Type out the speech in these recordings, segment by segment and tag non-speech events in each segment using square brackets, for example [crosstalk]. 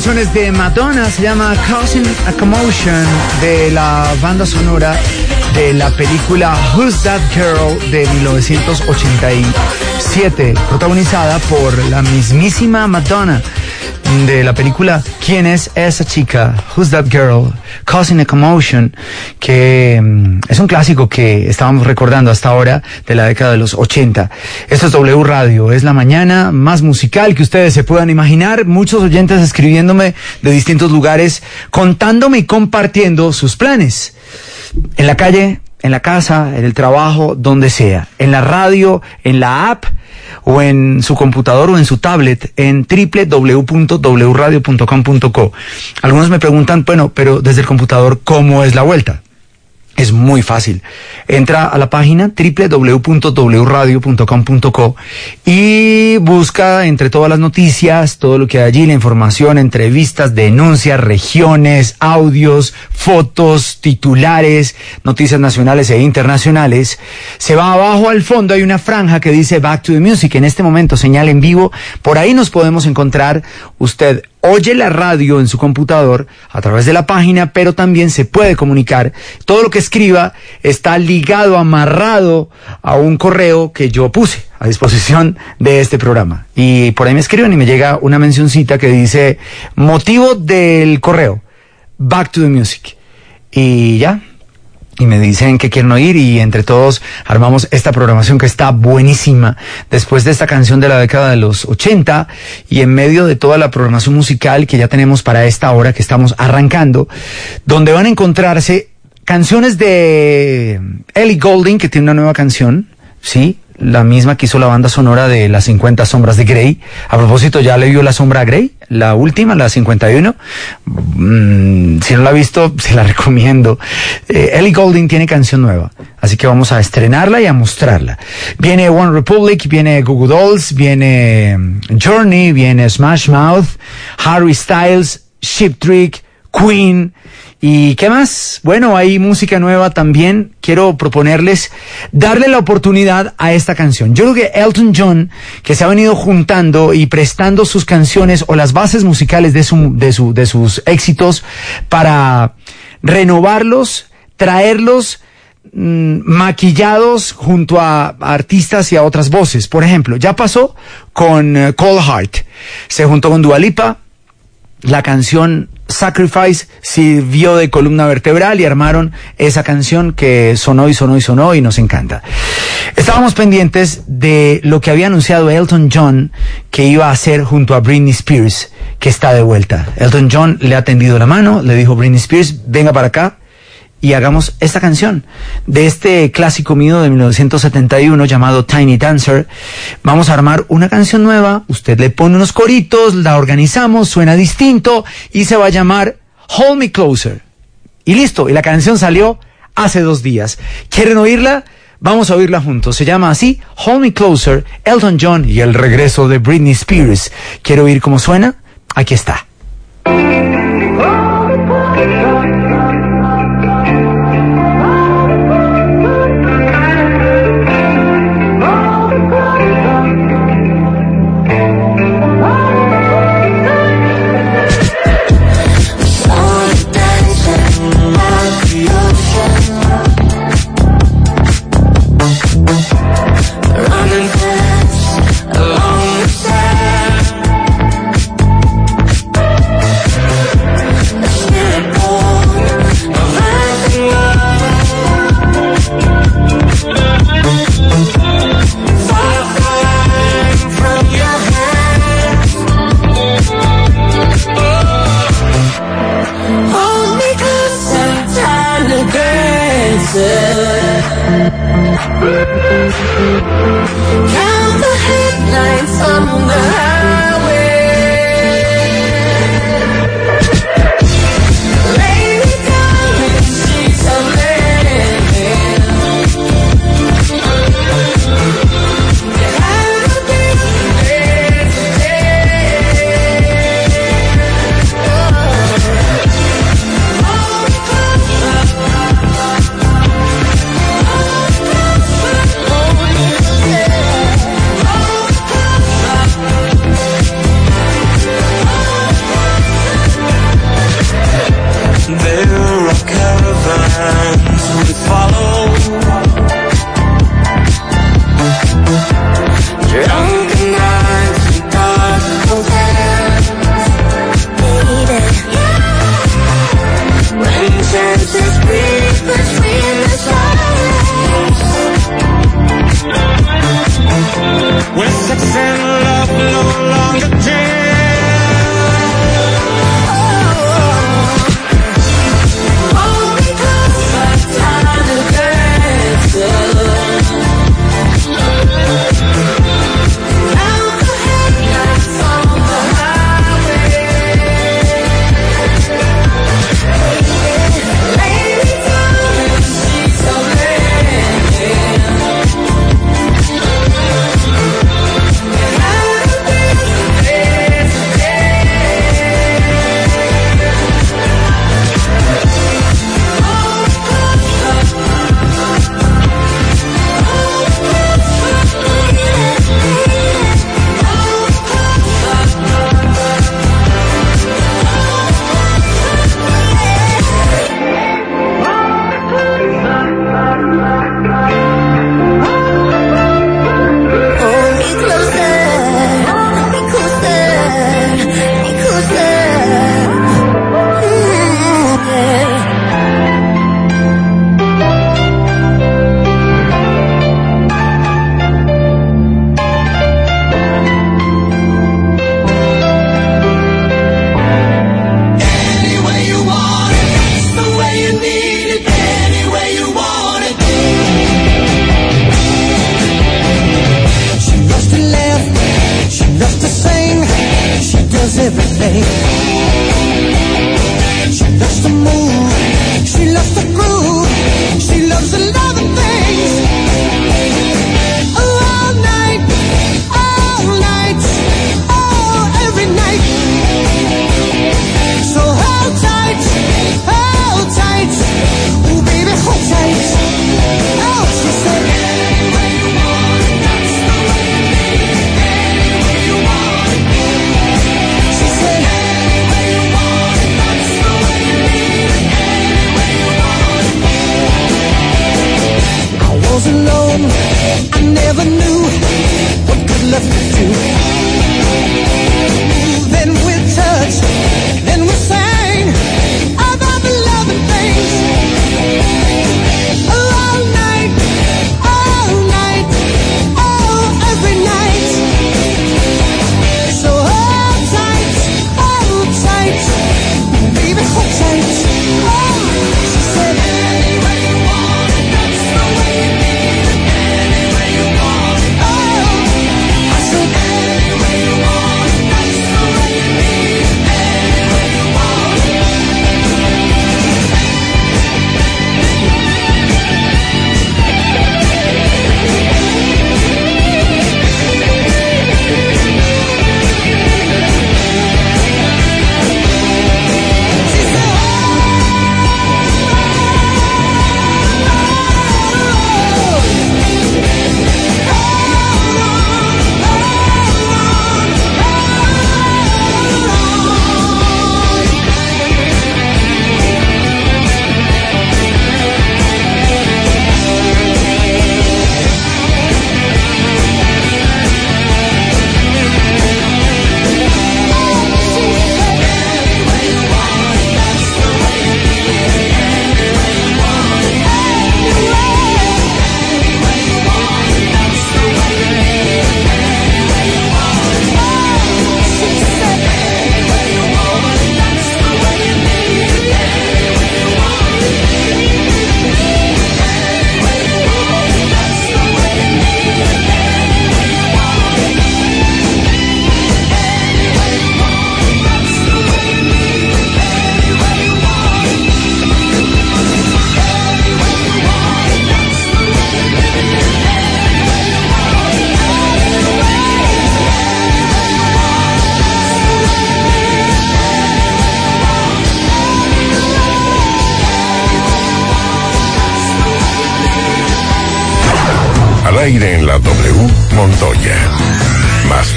De Madonna, se llama Causing a Commotion de la banda sonora de la película Who's That Girl de 1987, protagonizada por la mismísima Madonna de la película ¿Quién es esa chica? Who's That Girl? Causing a Commotion, que mm, es un clásico que estábamos recordando hasta ahora de la década de los 80. Esto es W Radio, es la mañana más musical que ustedes se puedan imaginar. Muchos oyentes escribiéndome de distintos lugares, contándome y compartiendo sus planes. En la calle, en la casa, en el trabajo, donde sea. En la radio, en la app o en su computador o en su tablet en www.wradio.com.co. Algunos me preguntan, bueno, pero desde el computador, ¿cómo es la vuelta? Es muy fácil. Entra a la página www.wradio.com.co y busca entre todas las noticias, todo lo que hay allí, la información, entrevistas, denuncias, regiones, audios, fotos, titulares, noticias nacionales e internacionales. Se va abajo al fondo, hay una franja que dice Back to the Music. En este momento, señal en vivo. Por ahí nos podemos encontrar. Usted oye la radio en su computador a través de la página, pero también se puede comunicar. Todo lo que escriba está ligado, amarrado a un correo que yo puse a disposición de este programa. Y por ahí me escriben y me llega una mencioncita que dice motivo del correo, Back to the Music. Y ya, y me dicen que quieren oír y entre todos armamos esta programación que está buenísima después de esta canción de la década de los 80 y en medio de toda la programación musical que ya tenemos para esta hora que estamos arrancando, donde van a encontrarse canciones de Ellie Golding que tiene una nueva canción, ¿sí? La misma que hizo la banda sonora de Las 50 Sombras de Grey. A propósito, ¿ya le vio la sombra a Grey? La última, la 51. Mm, si no la ha visto, [laughs] se la recomiendo. Eh, Ellie Goulding tiene canción nueva, así que vamos a estrenarla y a mostrarla. Viene One Republic, viene Google Dolls, viene mm, Journey, viene Smash Mouth, Harry Styles, Ship Trick, Queen, ¿Y qué más? Bueno, hay música nueva también. Quiero proponerles darle la oportunidad a esta canción. Yo creo que Elton John, que se ha venido juntando y prestando sus canciones o las bases musicales de, su, de, su, de sus éxitos para renovarlos, traerlos mm, maquillados junto a, artistas y a otras voces. Por ejemplo, ya pasó con uh, Cole Hart. Se juntó con Dualipa. La canción Sacrifice sirvió de columna vertebral y armaron esa canción que sonó y sonó y sonó y nos encanta. Estábamos pendientes de lo que había anunciado Elton John que iba a hacer junto a Britney Spears, que está de vuelta. Elton John le ha tendido la mano, le dijo Britney Spears, venga para acá, y hagamos esta canción de este clásico mío de 1971 llamado Tiny Dancer. Vamos a armar una canción nueva, usted le pone unos coritos, la organizamos, suena distinto y se va a llamar Hold Me Closer. Y listo, y la canción salió hace dos días. ¿Quieren oírla? Vamos a oírla juntos. Se llama así Hold Me Closer, Elton John y el regreso de Britney Spears. ¿Quiere oír cómo suena? Aquí está.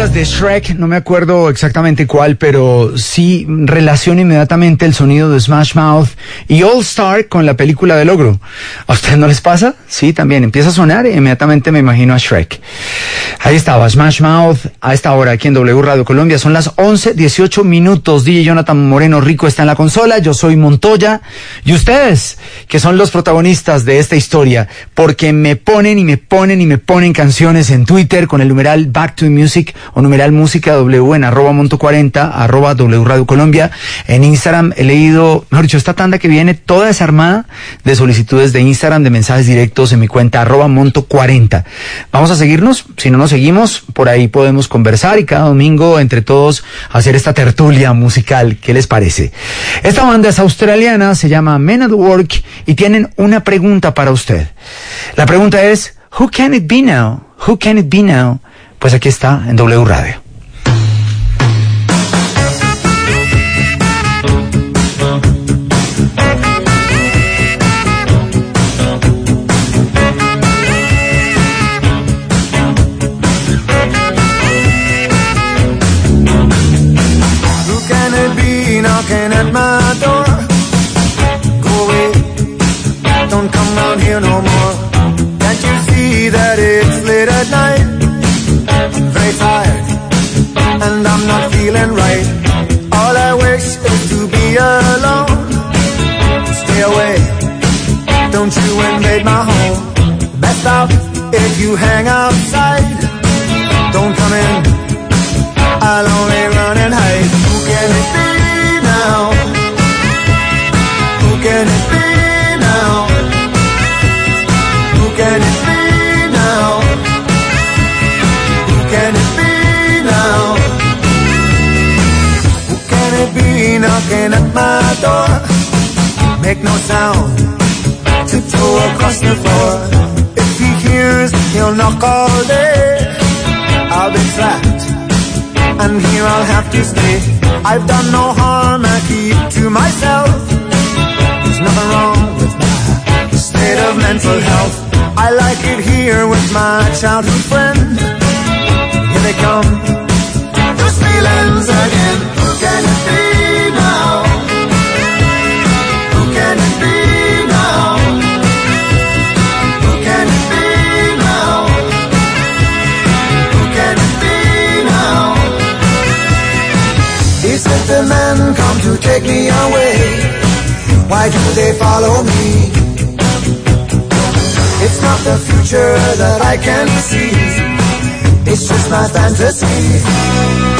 Películas de Shrek, no me acuerdo exactamente cuál, pero sí relaciono inmediatamente el sonido de Smash Mouth y All Star con la película del ogro. ¿A ustedes no les pasa? Sí, también empieza a sonar y inmediatamente me imagino a Shrek. Ahí estaba Smash Mouth a esta hora aquí en W Radio Colombia. Son las 11, 18 minutos. DJ Jonathan Moreno Rico está en la consola. Yo soy Montoya. Y ustedes, que son los protagonistas de esta historia, porque me ponen y me ponen y me ponen canciones en Twitter con el numeral Back to Music o numeral Música W en arroba Monto 40, arroba W Radio Colombia. En Instagram he leído, mejor dicho, esta tanda que viene toda desarmada de solicitudes de Instagram, de mensajes directos en mi cuenta arroba Monto 40. Vamos a seguirnos. Si no nos seguimos, por ahí podemos conversar y cada domingo entre todos hacer esta tertulia musical. ¿Qué les parece? Esta banda es australiana, se llama Men at Work y tienen una pregunta para usted. La pregunta es, Who can it be now? Who can it be now? Pues aquí está en W Radio. All I wish is to be alone. Stay away. Don't you invade my home. Best out if you hang outside. Don't come in. I'll only door. Make no sound, tiptoe across the floor. If he hears, he'll knock all day. I'll be trapped, and here I'll have to stay. I've done no harm, I keep to myself. There's nothing wrong with my state of mental health. I like it here with my childhood friend. Here they come, those feelings again. Take me away. Why do they follow me? It's not the future that I can see. It's just my fantasy.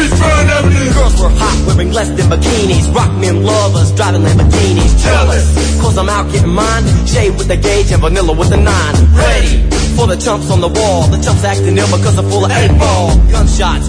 Eastbound Avenue. Girls were hot, wearing less than bikinis. Rock men lovers, driving Lamborghinis. Jealous, cause I'm out getting mine. Shade with the gauge and vanilla with the nine. Ready for the chumps on the wall. The chumps acting ill because I'm full of eight ball. Gunshots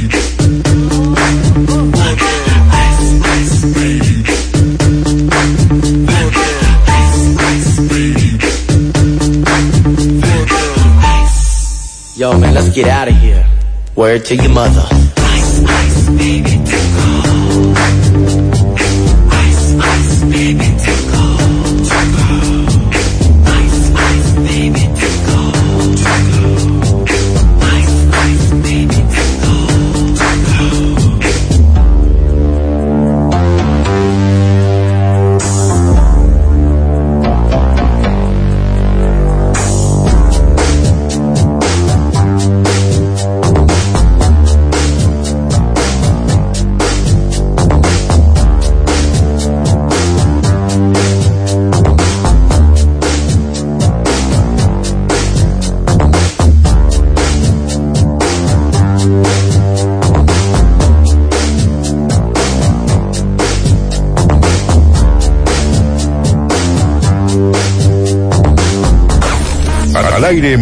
let's get out of here. Word to your mother.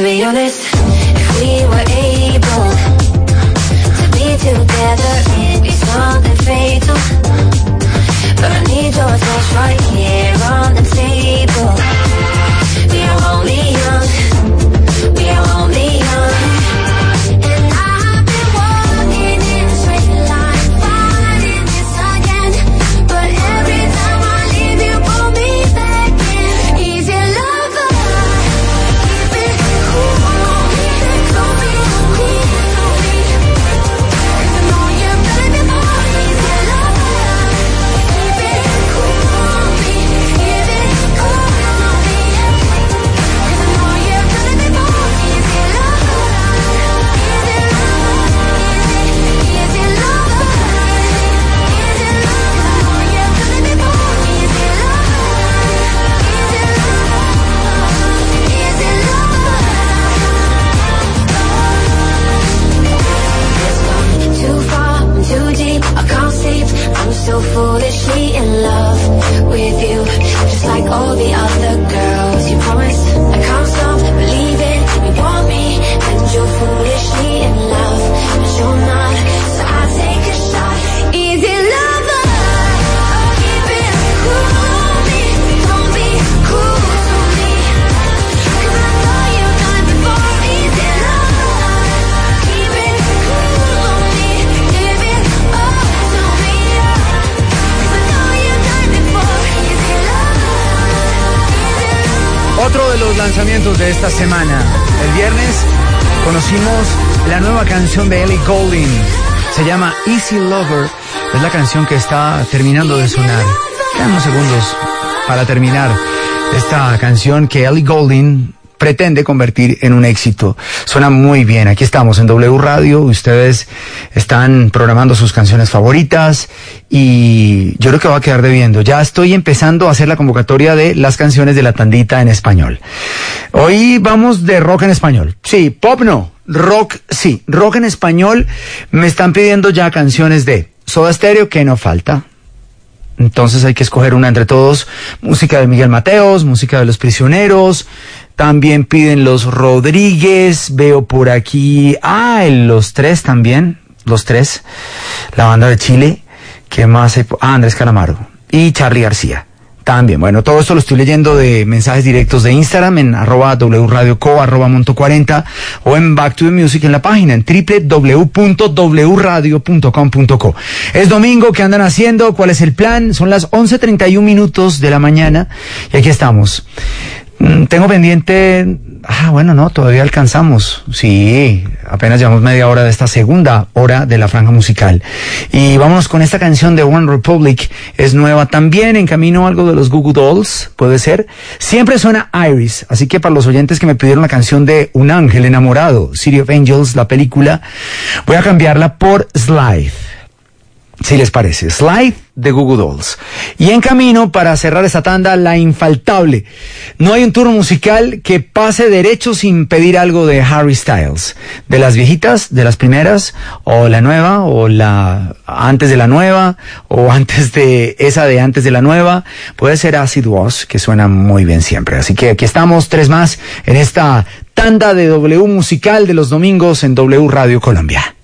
To be honest, if we were able to be together, it'd be something fatal. But I need your touch right lanzamientos de esta semana. El viernes conocimos la nueva canción de Ellie Goulding. Se llama Easy Lover. Es la canción que está terminando de sonar. Quedan unos segundos para terminar esta canción que Ellie Goulding pretende convertir en un éxito. Suena muy bien. Aquí estamos en W Radio. Ustedes están programando sus canciones favoritas y yo creo que va a quedar debiendo. Ya estoy empezando a hacer la convocatoria de las canciones de la tandita en español. Hoy vamos de rock en español. Sí, pop no. Rock sí. Rock en español. Me están pidiendo ya canciones de Soda Stereo que no falta. Entonces hay que escoger una entre todos. Música de Miguel Mateos, música de Los Prisioneros. También piden Los Rodríguez. Veo por aquí. Ah, los tres también. Los tres. La banda de Chile. ¿Qué más hay? Ah, Andrés Calamaro. Y Charlie García. También, bueno, todo esto lo estoy leyendo de mensajes directos de Instagram en arroba wradioco, monto 40 o en Back to the Music en la página en www.wradio.com.co. Es domingo, ¿qué andan haciendo? ¿Cuál es el plan? Son las 11.31 minutos de la mañana y aquí estamos. Mm, Tengo pendiente, ah, bueno, no, todavía alcanzamos. Sí, apenas llevamos media hora de esta segunda hora de la franja musical. Y vámonos con esta canción de One Republic. Es nueva también, en camino algo de los Google Dolls, puede ser. Siempre suena Iris, así que para los oyentes que me pidieron la canción de Un Ángel Enamorado, City of Angels, la película, voy a cambiarla por Slide. Si les parece, Slide de Google Dolls. Y en camino, para cerrar esta tanda, la infaltable. No hay un turno musical que pase derecho sin pedir algo de Harry Styles. De las viejitas, de las primeras, o la nueva, o la antes de la nueva, o [laughs] antes de esa de antes de la nueva. Puede ser Acid Wash, que suena muy bien siempre. Así que aquí estamos, tres más, en esta tanda de W musical de los domingos en W Radio Colombia.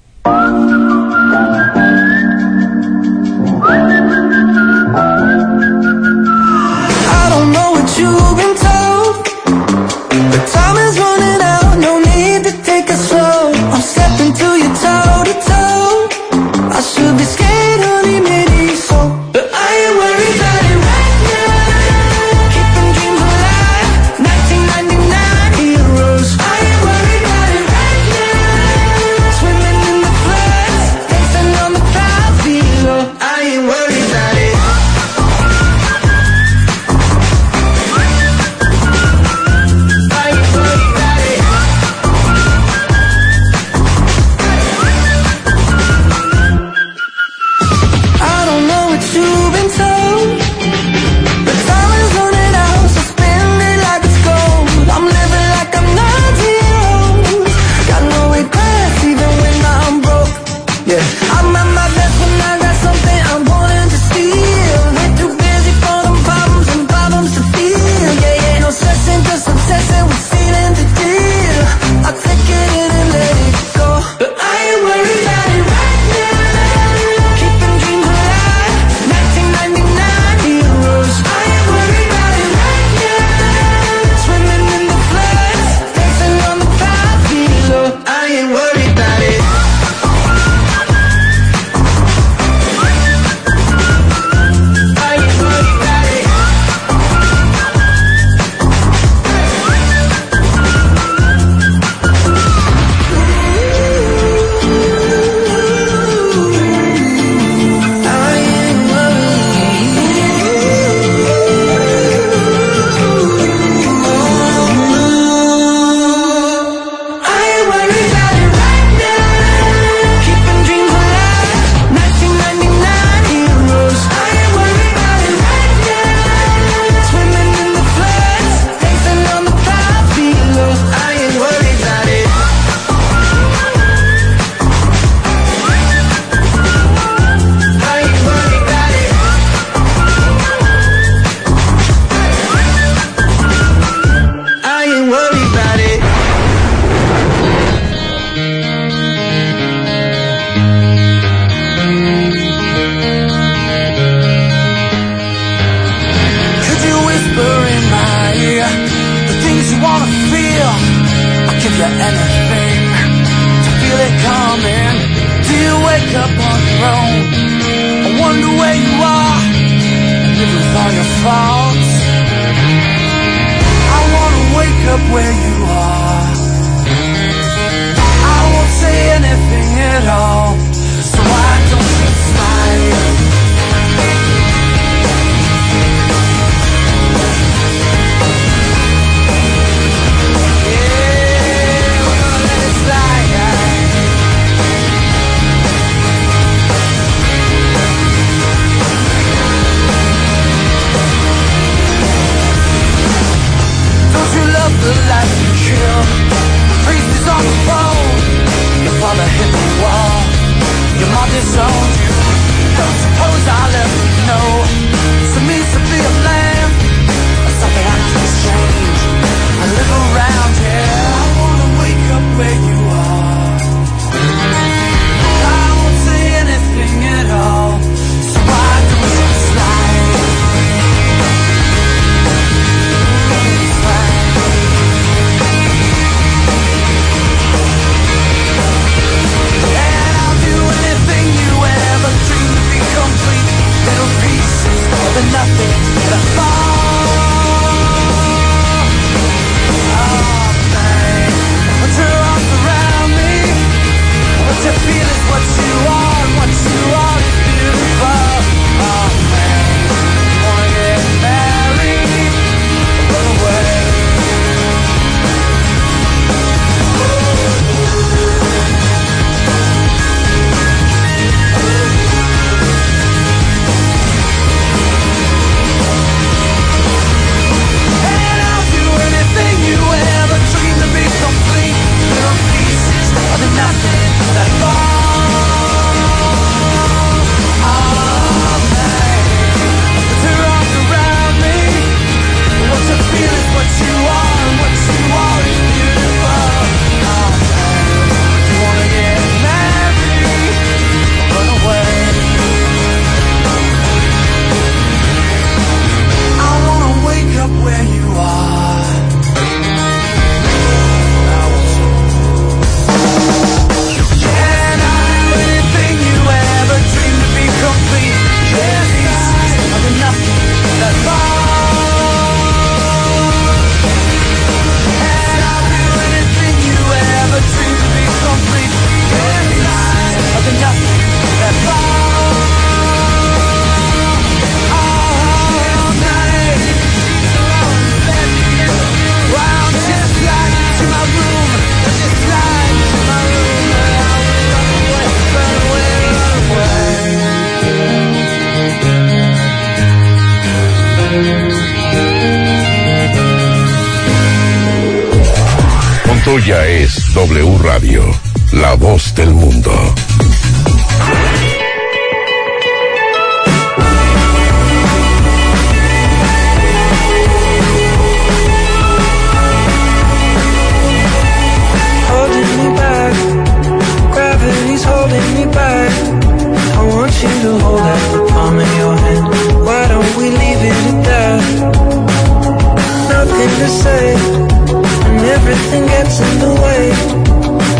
Everything gets in the way.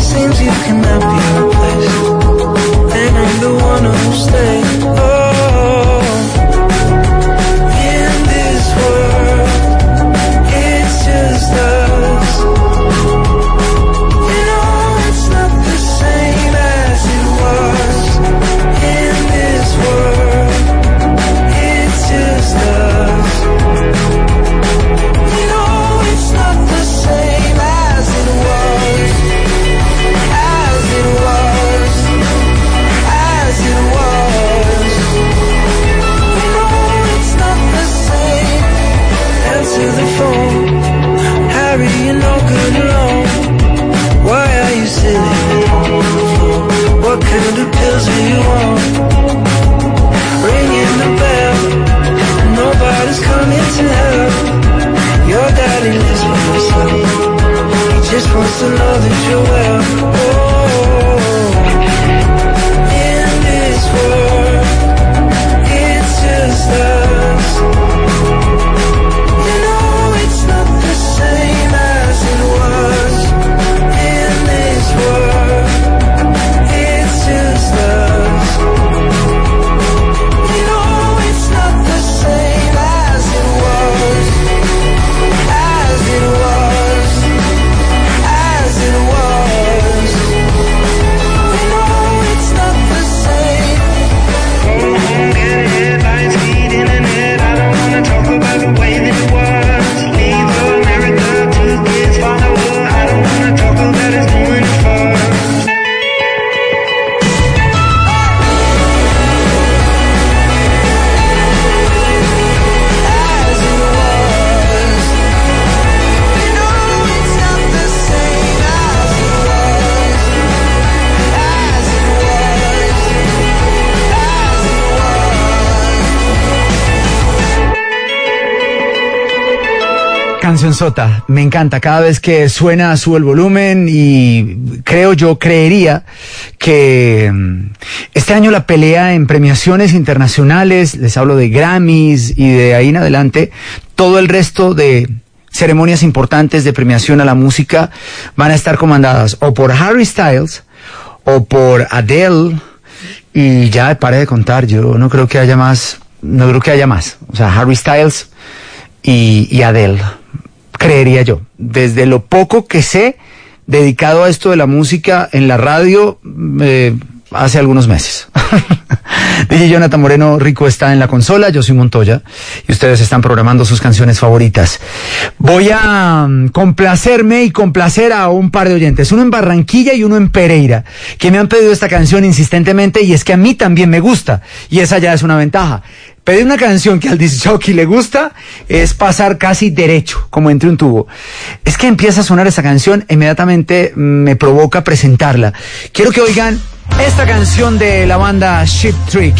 Seems you cannot be replaced, and I'm the one who'll stay. Just wants to know that you're well. Oh, Me encanta. Cada vez que suena sube el volumen y creo yo, creería que mm, este año la pelea en premiaciones internacionales, les hablo de Grammys y de ahí en adelante, todo el resto de ceremonias importantes de premiación a la música van a estar comandadas o por Harry Styles o por Adele y ya pare de contar, yo no creo que haya más, no creo que haya más. O sea, Harry Styles y, y Adele, creería yo. Desde lo poco que sé dedicado a esto de la música en la radio eh, hace algunos meses. [laughs] DJ Jonathan Moreno Rico está en la consola, yo soy Montoya y ustedes están programando sus canciones favoritas. Voy a mm, complacerme y complacer a un par de oyentes, uno en Barranquilla y uno en Pereira, que me han pedido esta canción insistentemente y es que a mí también me gusta y esa ya es una ventaja. Pedir una canción que al disc le gusta es pasar casi derecho, como entre un tubo. Es que empieza a sonar esa canción, inmediatamente mm, me provoca presentarla. Quiero que oigan esta canción de la banda Ship Trick.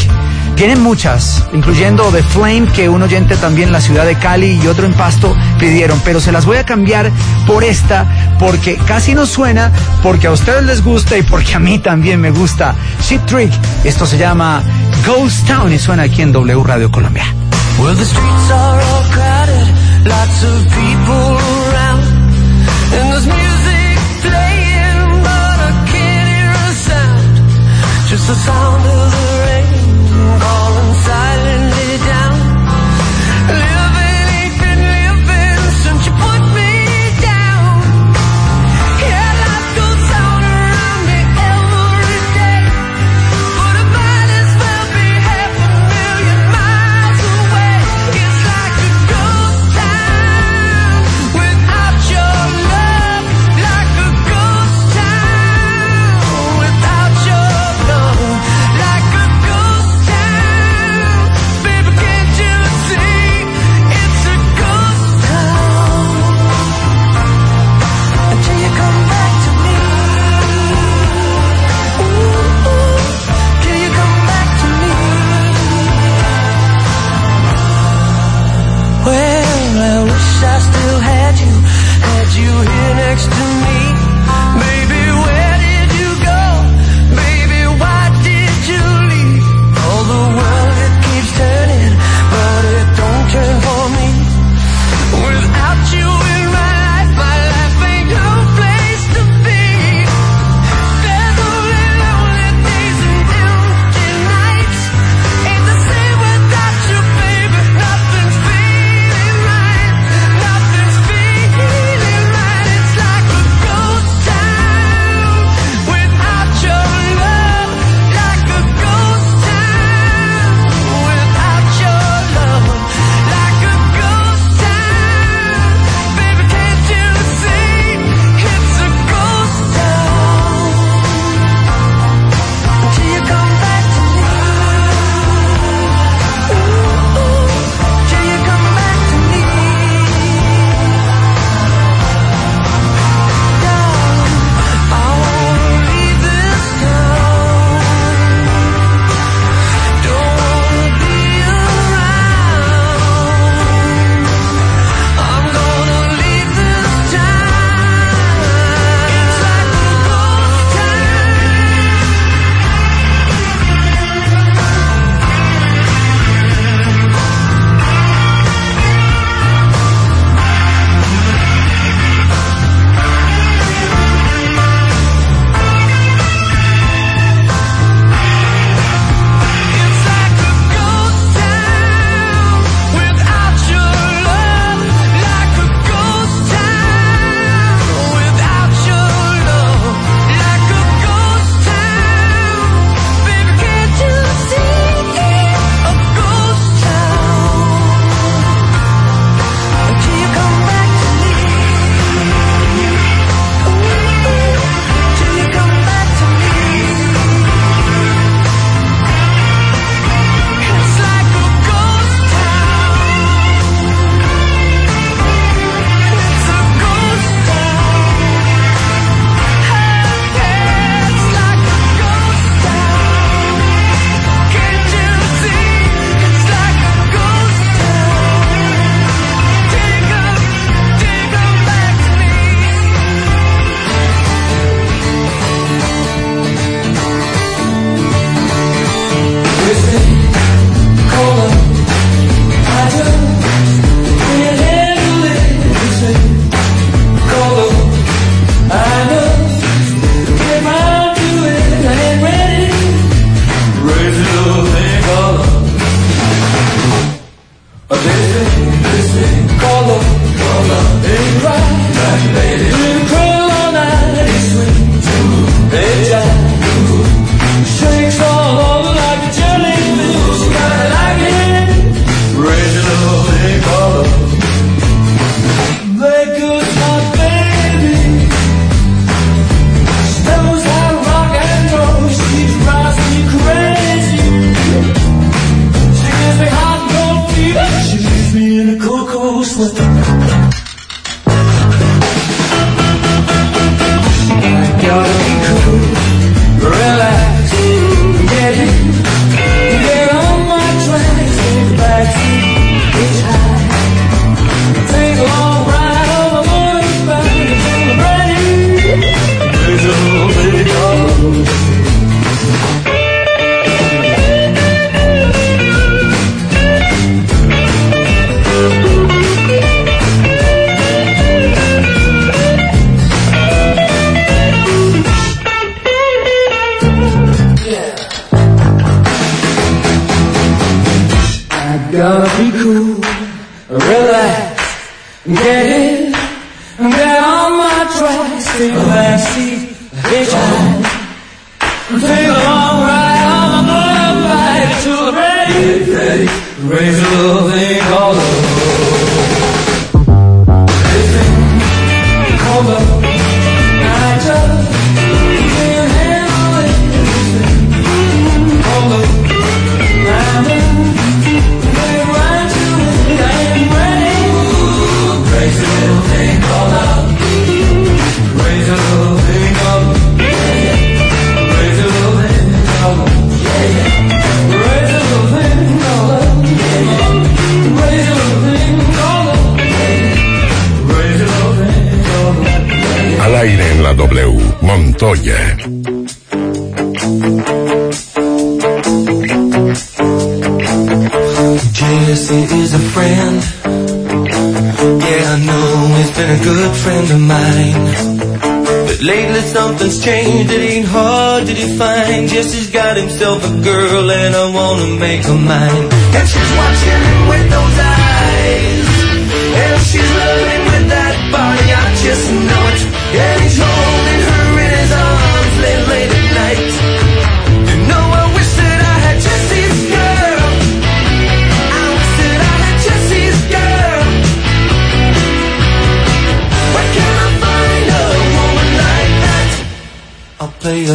Tienen muchas, incluyendo The Flame, que un oyente también en la ciudad de Cali y otro en Pasto pidieron, pero se las voy a cambiar por esta, porque casi no suena, porque a ustedes les gusta y porque a mí también me gusta. Ship Trick, esto se llama Ghost Town y suena aquí en W Radio Colombia. Well, the streets are all crowded, lots of people around, and there's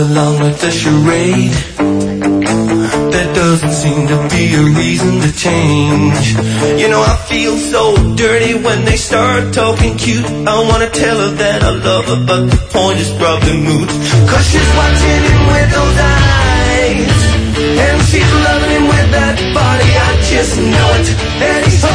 along with the charade. There doesn't seem to be a reason to change. You know, I feel so dirty when they start talking cute. I wanna tell her that I love her, but the point is probably moot. Cause she's watching him with those eyes. And she's loving him with that body. I just know it. And he's